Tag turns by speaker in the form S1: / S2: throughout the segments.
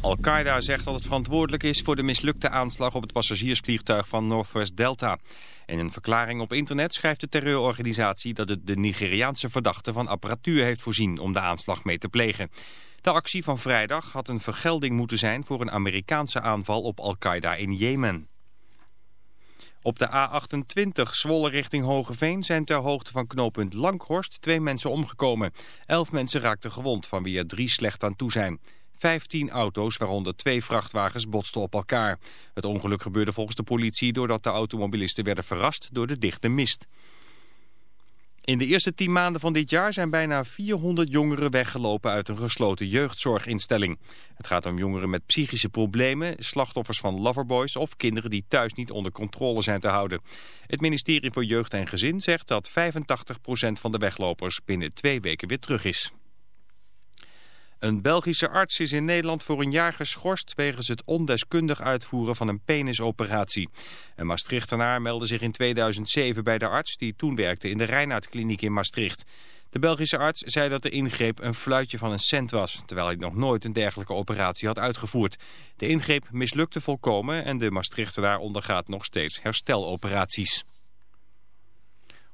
S1: Al-Qaeda zegt dat het verantwoordelijk is voor de mislukte aanslag op het passagiersvliegtuig van Northwest Delta. In een verklaring op internet schrijft de terreurorganisatie dat het de Nigeriaanse verdachte van apparatuur heeft voorzien om de aanslag mee te plegen. De actie van vrijdag had een vergelding moeten zijn voor een Amerikaanse aanval op Al-Qaeda in Jemen. Op de A28 Zwolle richting Hogeveen zijn ter hoogte van knooppunt Langhorst twee mensen omgekomen. Elf mensen raakten gewond, van wie er drie slecht aan toe zijn. Vijftien auto's, waaronder twee vrachtwagens, botsten op elkaar. Het ongeluk gebeurde volgens de politie doordat de automobilisten werden verrast door de dichte mist. In de eerste tien maanden van dit jaar zijn bijna 400 jongeren weggelopen uit een gesloten jeugdzorginstelling. Het gaat om jongeren met psychische problemen, slachtoffers van loverboys of kinderen die thuis niet onder controle zijn te houden. Het ministerie voor Jeugd en Gezin zegt dat 85% van de weglopers binnen twee weken weer terug is. Een Belgische arts is in Nederland voor een jaar geschorst wegens het ondeskundig uitvoeren van een penisoperatie. Een Maastrichtenaar meldde zich in 2007 bij de arts die toen werkte in de Reinaardkliniek in Maastricht. De Belgische arts zei dat de ingreep een fluitje van een cent was, terwijl hij nog nooit een dergelijke operatie had uitgevoerd. De ingreep mislukte volkomen en de Maastrichtenaar ondergaat nog steeds hersteloperaties.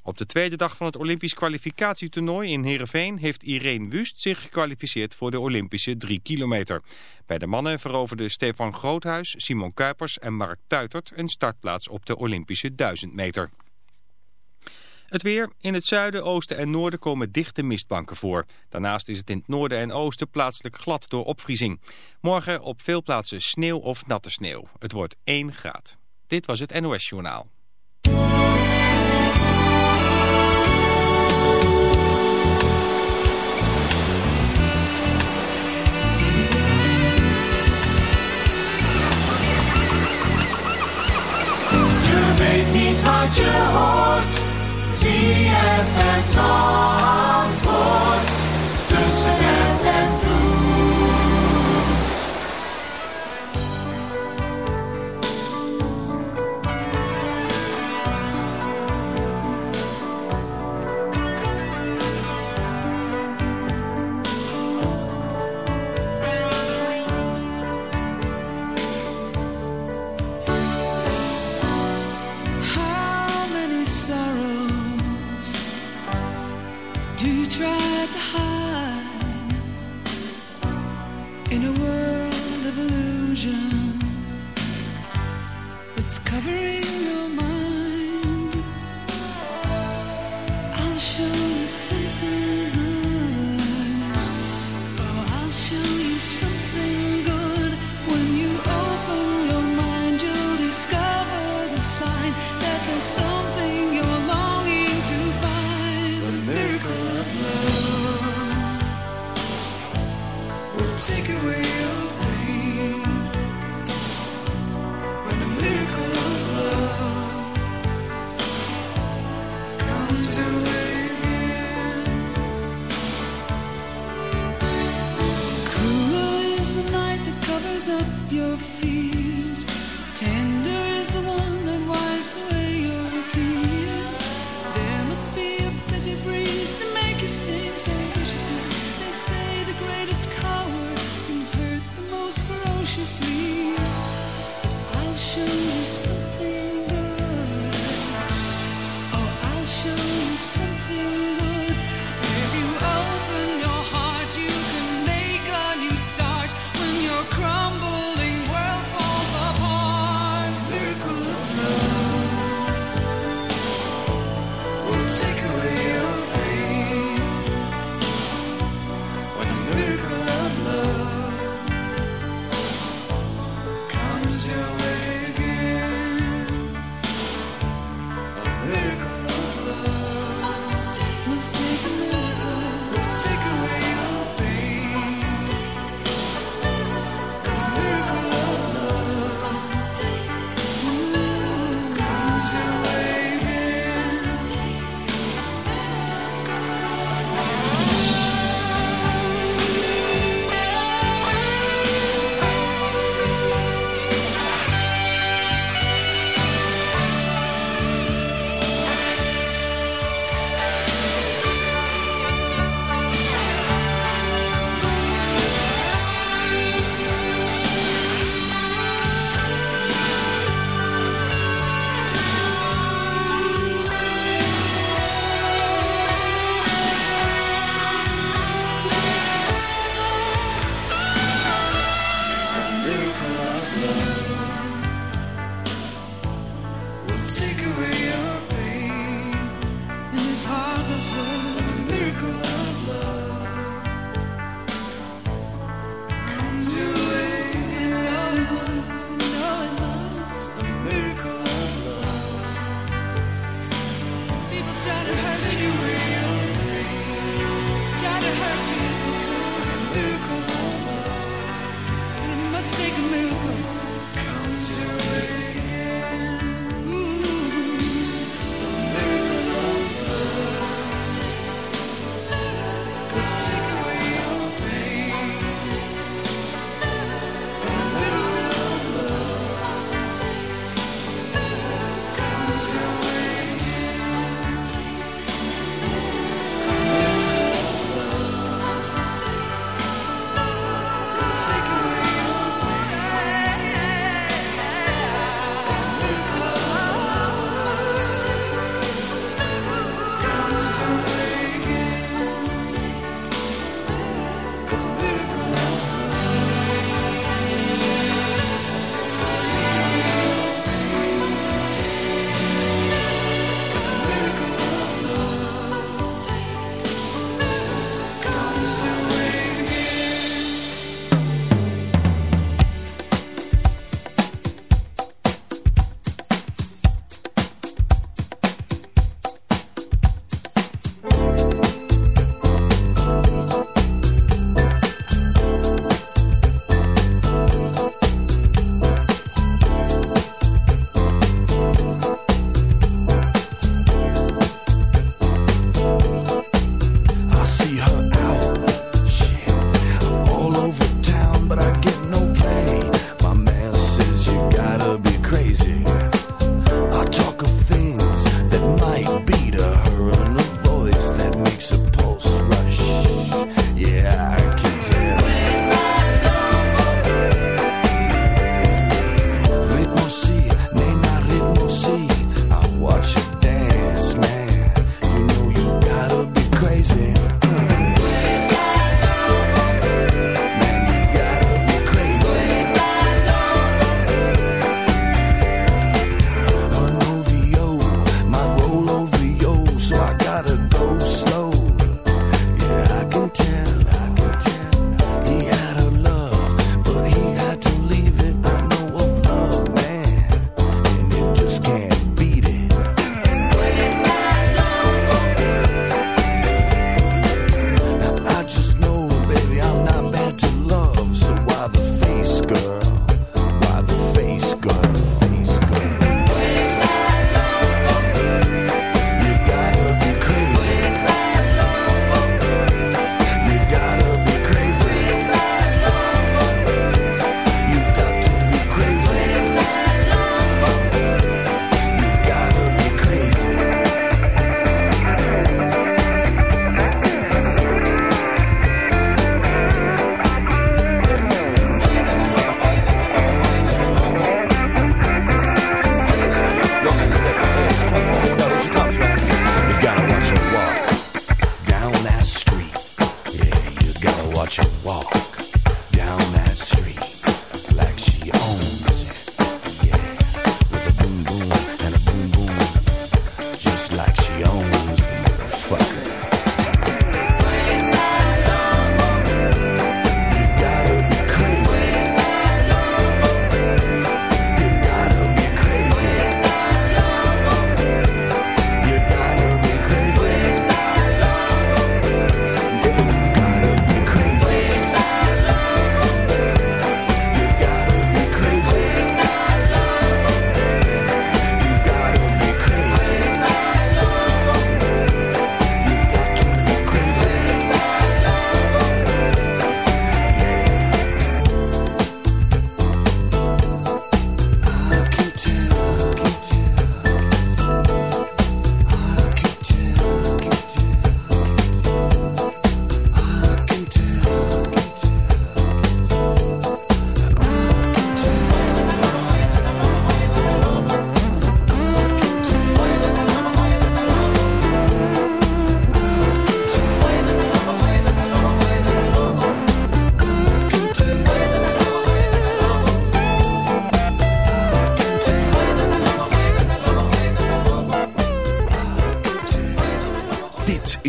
S1: Op de tweede dag van het Olympisch kwalificatietoernooi in Heerenveen heeft Irene Wust zich gekwalificeerd voor de Olympische 3 kilometer. Bij de mannen veroverden Stefan Groothuis, Simon Kuipers en Mark Tuitert een startplaats op de Olympische 1000 meter. Het weer. In het zuiden, oosten en noorden komen dichte mistbanken voor. Daarnaast is het in het noorden en oosten plaatselijk glad door opvriezing. Morgen op veel plaatsen sneeuw of natte sneeuw. Het wordt 1 graad. Dit was het NOS Journaal.
S2: Wat je hoort. ZFM Zandvoort. Tussen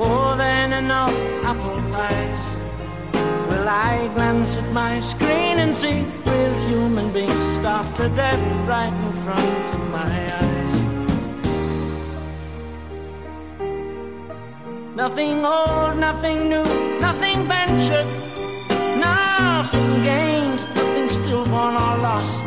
S3: more than enough apple pies, will I glance at my screen and see real human beings starved to death right in front of my eyes? Nothing old, nothing new, nothing ventured, nothing gained, nothing stillborn or lost.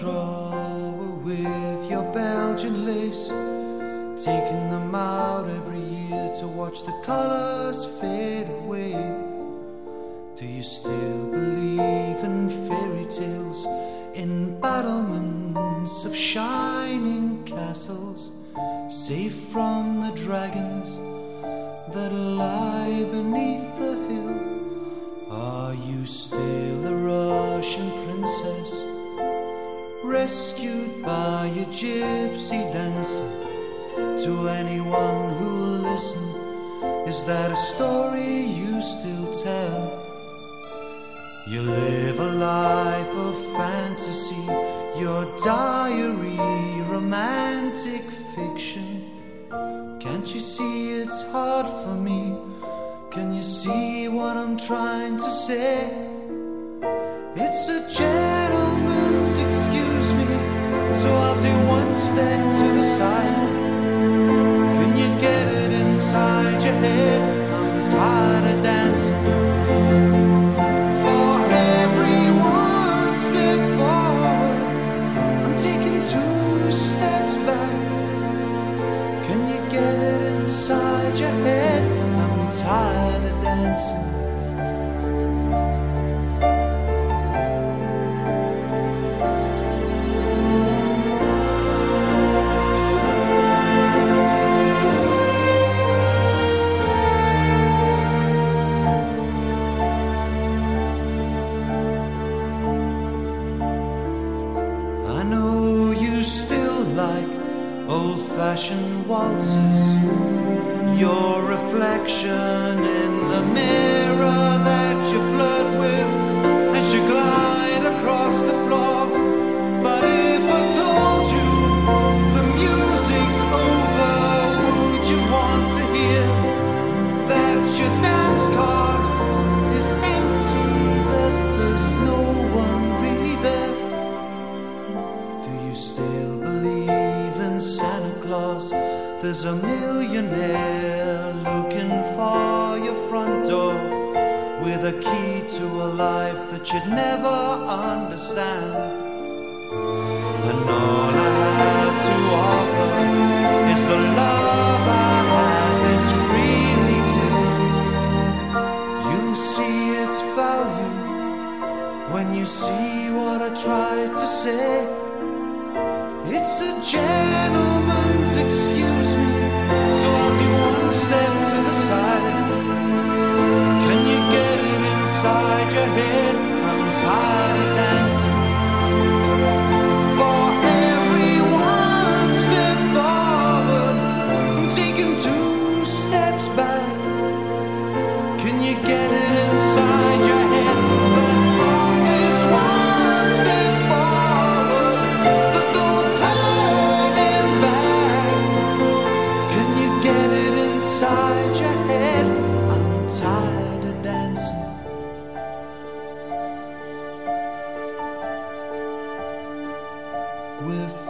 S4: the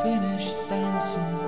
S5: finished dancing.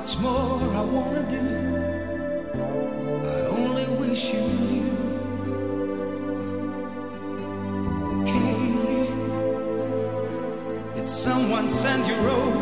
S6: much more I wanna do. I only wish you knew. Kaylee, did someone send you roses?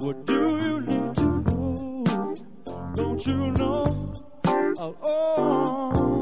S7: What do you need to know? Don't you know? Oh. oh.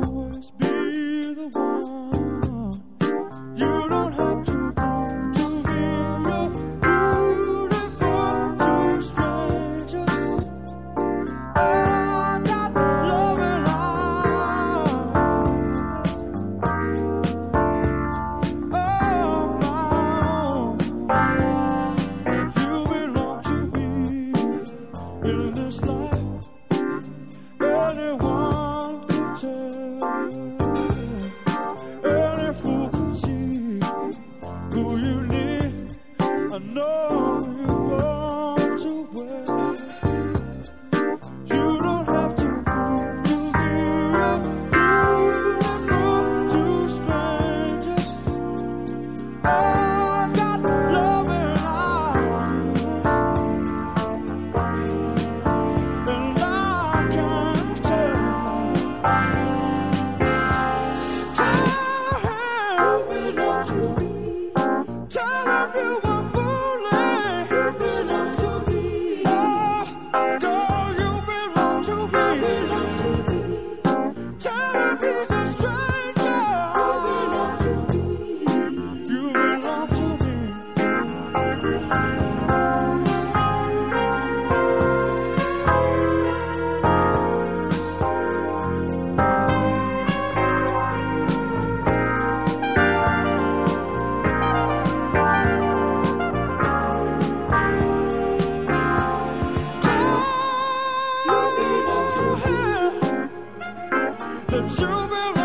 S7: through the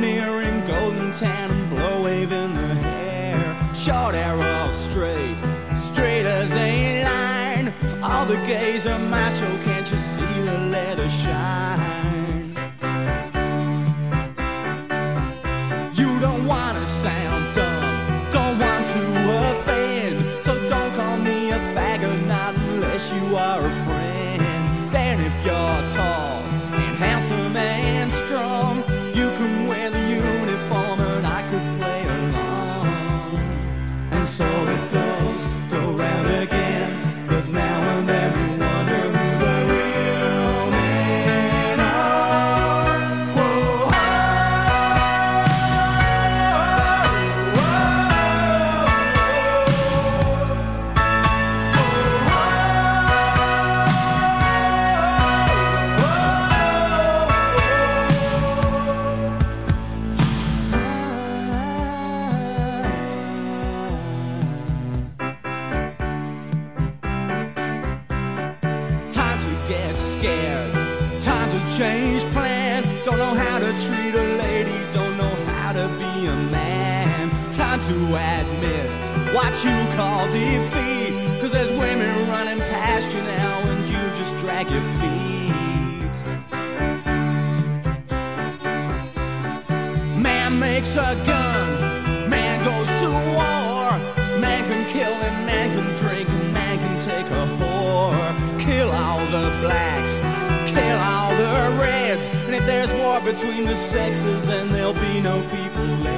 S8: mirror golden tan and blow wave in the hair. Short arrow straight, straight as a line. All the gays are macho, can't you see the leather shine? between the sexes and there'll be no people left.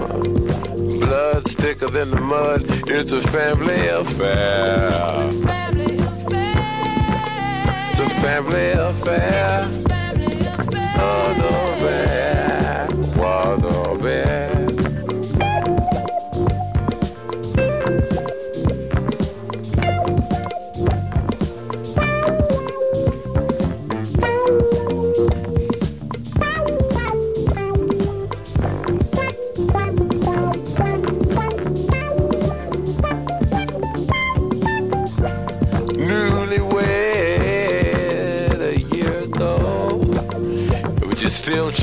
S9: Thicker than the mud. It's a family affair. It's a family affair. Oh, no, bad.